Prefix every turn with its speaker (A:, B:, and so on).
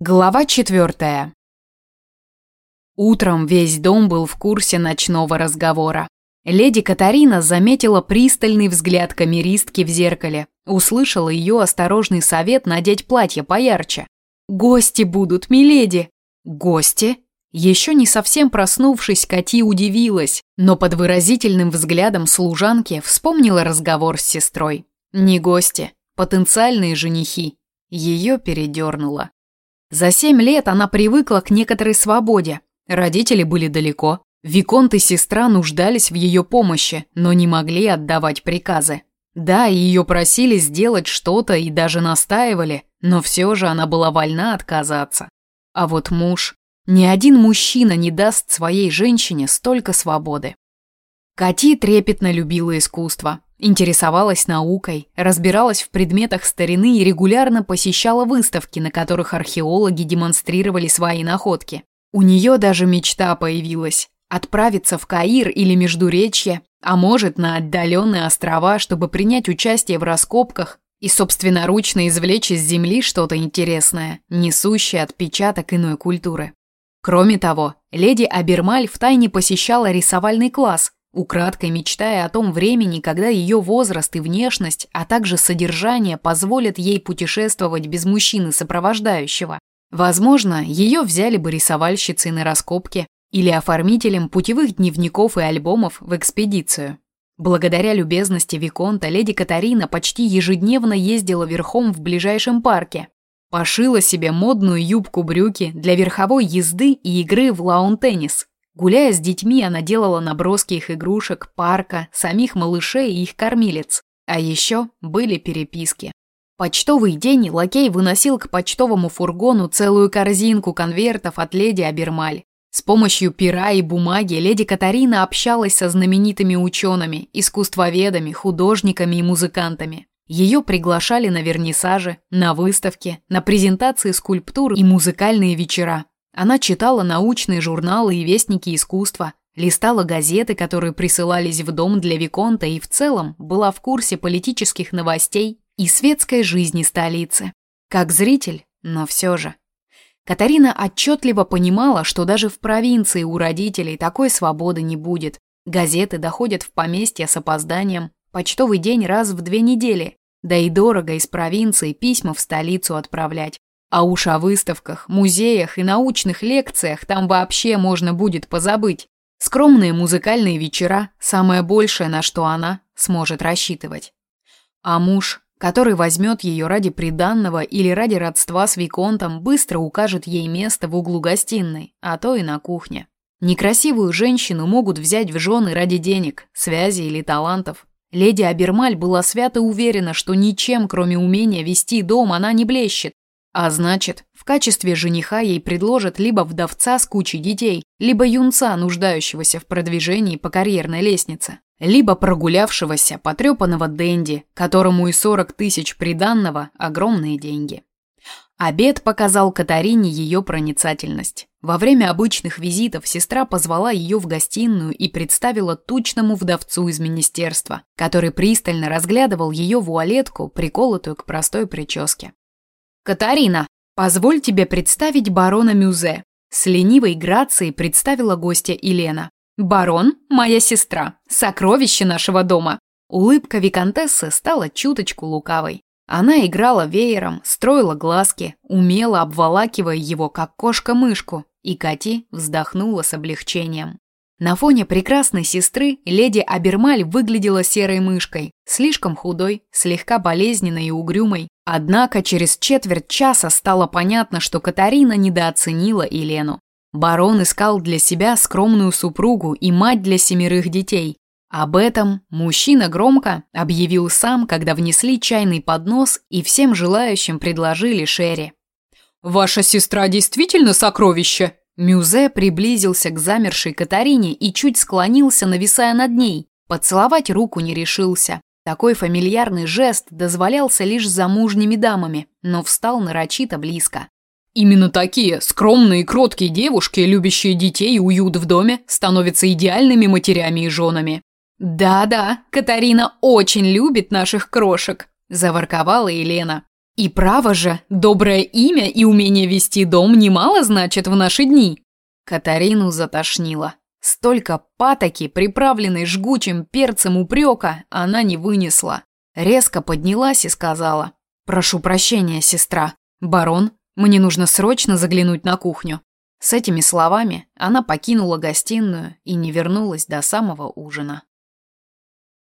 A: Глава четвертая. Утром весь дом был в курсе ночного разговора. Леди Катарина заметила пристальный взгляд камеристки в зеркале, услышала ее осторожный совет надеть платье поярче. «Гости будут, миледи!» «Гости?» Еще не совсем проснувшись, Кати удивилась, но под выразительным взглядом служанки вспомнила разговор с сестрой. Не гости, потенциальные женихи. Ее передернуло. За семь лет она привыкла к некоторой свободе. Родители были далеко. Виконт и сестра нуждались в ее помощи, но не могли отдавать приказы. Да, ее просили сделать что-то и даже настаивали, но все же она была вольна отказаться. А вот муж... Ни один мужчина не даст своей женщине столько свободы. Кати трепетно любила искусство, Интересовалась наукой, разбиралась в предметах старины и регулярно посещала выставки, на которых археологи демонстрировали свои находки. У нее даже мечта появилась – отправиться в Каир или Междуречье, а может на отдаленные острова, чтобы принять участие в раскопках и собственноручно извлечь из земли что-то интересное, несущее отпечаток иной культуры. Кроме того, леди Абермаль втайне посещала рисовальный класс, украдкой мечтая о том времени, когда ее возраст и внешность, а также содержание позволят ей путешествовать без мужчины сопровождающего. Возможно, ее взяли бы рисовальщицей на раскопки или оформителем путевых дневников и альбомов в экспедицию. Благодаря любезности Виконта леди Катарина почти ежедневно ездила верхом в ближайшем парке. Пошила себе модную юбку-брюки для верховой езды и игры в лаун-теннис, Гуляя с детьми, она делала наброски их игрушек, парка, самих малышей и их кормилец. А еще были переписки. Почтовый день лакей выносил к почтовому фургону целую корзинку конвертов от леди Абермаль. С помощью пера и бумаги леди Катарина общалась со знаменитыми учеными, искусствоведами, художниками и музыкантами. Ее приглашали на вернисажи, на выставки, на презентации скульптур и музыкальные вечера. Она читала научные журналы и вестники искусства, листала газеты, которые присылались в дом для Виконта и в целом была в курсе политических новостей и светской жизни столицы. Как зритель, но все же. Катарина отчетливо понимала, что даже в провинции у родителей такой свободы не будет. Газеты доходят в поместье с опозданием, почтовый день раз в две недели, да и дорого из провинции письма в столицу отправлять. А уж о выставках, музеях и научных лекциях там вообще можно будет позабыть. Скромные музыкальные вечера – самое большее, на что она сможет рассчитывать. А муж, который возьмет ее ради приданного или ради родства с Виконтом, быстро укажет ей место в углу гостиной, а то и на кухне. Некрасивую женщину могут взять в жены ради денег, связи или талантов. Леди Абермаль была свято уверена, что ничем, кроме умения вести дом, она не блещет, а значит, в качестве жениха ей предложат либо вдовца с кучей детей, либо юнца, нуждающегося в продвижении по карьерной лестнице, либо прогулявшегося потрепанного денди, которому и 40 тысяч приданного – огромные деньги. Обед показал Катарине ее проницательность. Во время обычных визитов сестра позвала ее в гостиную и представила тучному вдовцу из министерства, который пристально разглядывал ее вуалетку, приколотую к простой прическе. «Катарина, позволь тебе представить барона Мюзе», с ленивой грацией представила гостья Елена. «Барон – моя сестра, сокровище нашего дома». Улыбка виконтессы стала чуточку лукавой. Она играла веером, строила глазки, умело обволакивая его, как кошка-мышку, и Кати вздохнула с облегчением. На фоне прекрасной сестры леди Абермаль выглядела серой мышкой, слишком худой, слегка болезненной и угрюмой. Однако через четверть часа стало понятно, что Катарина недооценила Елену. Барон искал для себя скромную супругу и мать для семерых детей. Об этом мужчина громко объявил сам, когда внесли чайный поднос и всем желающим предложили шерри. «Ваша сестра действительно сокровище?» Мюзе приблизился к замершей Катарине и чуть склонился, нависая над ней. Поцеловать руку не решился. Такой фамильярный жест дозволялся лишь замужними дамами, но встал нарочито близко. Именно такие скромные и кроткие девушки, любящие детей и уют в доме, становятся идеальными матерями и женами. «Да-да, Катарина очень любит наших крошек», – заворковала Елена. И право же, доброе имя и умение вести дом немало значит в наши дни. Катарину затошнило. Столько патоки, приправленной жгучим перцем упрека, она не вынесла. Резко поднялась и сказала. «Прошу прощения, сестра. Барон, мне нужно срочно заглянуть на кухню». С этими словами она покинула гостиную и не вернулась до самого ужина.